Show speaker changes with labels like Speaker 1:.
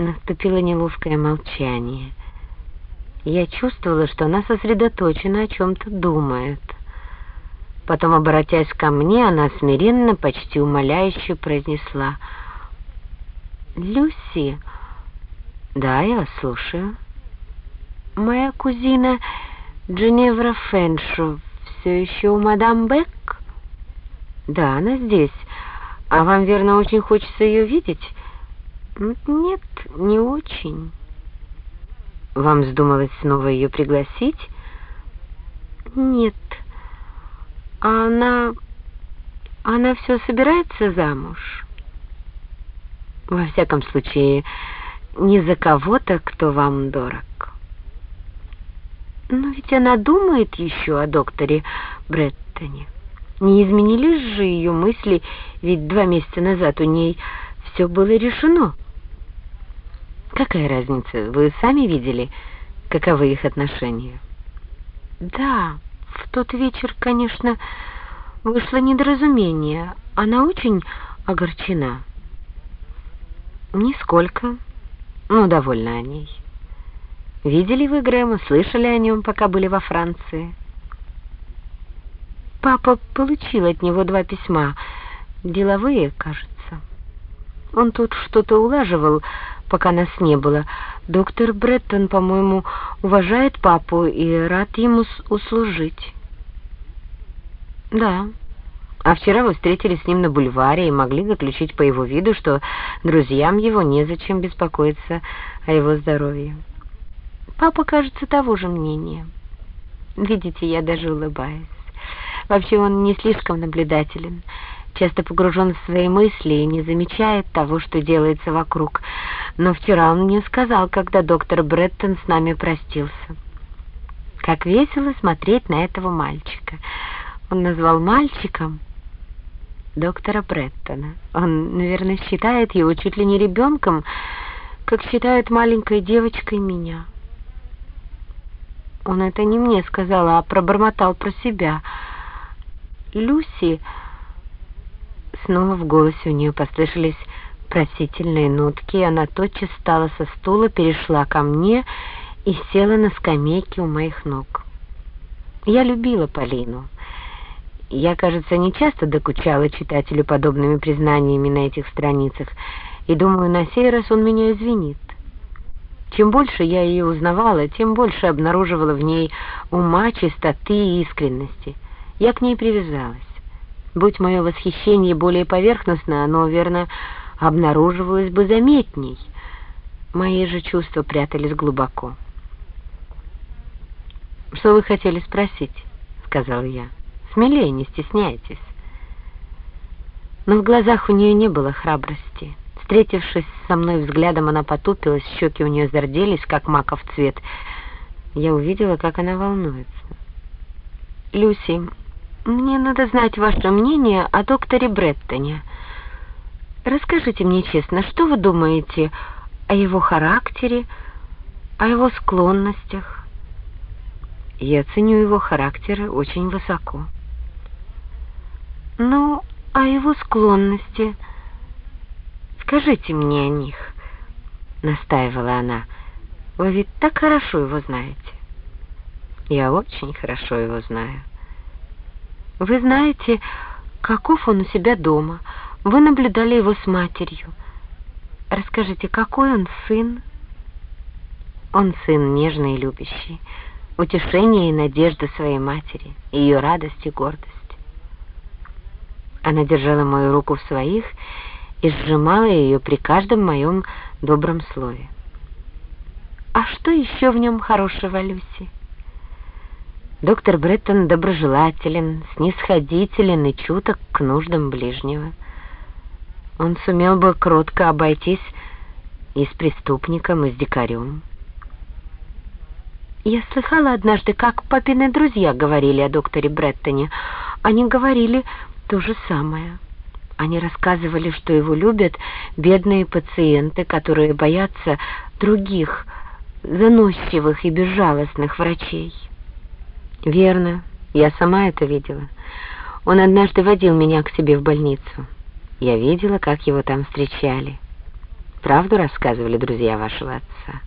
Speaker 1: Наступило неловкое молчание. Я чувствовала, что она сосредоточена, о чем-то думает. Потом, обратясь ко мне, она смиренно, почти умоляюще произнесла. «Люси...» «Да, я слушаю». «Моя кузина Дженевра Фэншо все еще у мадам Бек?» «Да, она здесь. А вам, верно, очень хочется ее видеть?» «Нет, не очень». «Вам вздумалось снова ее пригласить?» «Нет. А она... она все собирается замуж?» «Во всяком случае, не за кого-то, кто вам дорог». «Но ведь она думает еще о докторе Бреттоне. Не изменились же ее мысли, ведь два месяца назад у ней все было решено». Какая разница? Вы сами видели, каковы их отношения? Да, в тот вечер, конечно, вышло недоразумение. Она очень огорчена. Нисколько. Ну, довольна о ней. Видели вы Грэма, слышали о нем, пока были во Франции? Папа получил от него два письма, деловые, кажется. Он тут что-то улаживал, пока нас не было. Доктор Бреттон, по-моему, уважает папу и рад ему услужить. Да. А вчера вы встретились с ним на бульваре и могли заключить по его виду, что друзьям его незачем беспокоиться о его здоровье. Папа, кажется, того же мнения. Видите, я даже улыбаюсь. Вообще он не слишком наблюдателен часто погружен в свои мысли и не замечает того, что делается вокруг. Но вчера он мне сказал, когда доктор Бреттон с нами простился. Как весело смотреть на этого мальчика. Он назвал мальчиком доктора Бреттона. Он, наверное, считает его чуть ли не ребенком, как считает маленькой девочкой меня. Он это не мне сказал, а пробормотал про себя. Люси Снова в голосе у нее послышались просительные нотки, и она тотчас встала со стула, перешла ко мне и села на скамейке у моих ног. Я любила Полину. Я, кажется, не часто докучала читателю подобными признаниями на этих страницах, и думаю, на сей раз он меня извинит. Чем больше я ее узнавала, тем больше обнаруживала в ней ума, чистоты и искренности. Я к ней привязалась. Будь мое восхищение более поверхностно, оно, верно, обнаруживалось бы заметней. Мои же чувства прятались глубоко. «Что вы хотели спросить?» — сказал я. «Смелее, не стесняйтесь». Но в глазах у нее не было храбрости. Встретившись со мной взглядом, она потупилась, щеки у нее зарделись, как маков цвет. Я увидела, как она волнуется. «Люси, мне надо знать ваше мнение о докторе Бреттоне. Расскажите мне честно, что вы думаете о его характере, о его склонностях? Я ценю его характер очень высоко. Ну, а его склонности? Скажите мне о них, настаивала она. Вы ведь так хорошо его знаете. Я очень хорошо его знаю. Вы знаете, каков он у себя дома. Вы наблюдали его с матерью. Расскажите, какой он сын? Он сын нежный и любящий, утешение и надежда своей матери, ее радость и гордость. Она держала мою руку в своих и сжимала ее при каждом моем добром слове. А что еще в нем хорошего, Люси? Доктор Бреттон доброжелателен, снисходителен и чуток к нуждам ближнего. Он сумел бы кротко обойтись и с преступником, и с дикарем. Я слыхала однажды, как папины друзья говорили о докторе Бреттоне. Они говорили то же самое. Они рассказывали, что его любят бедные пациенты, которые боятся других, заносчивых и безжалостных врачей. Верно, я сама это видела. Он однажды водил меня к себе в больницу. Я видела, как его там встречали. Правду рассказывали друзья вашего отца?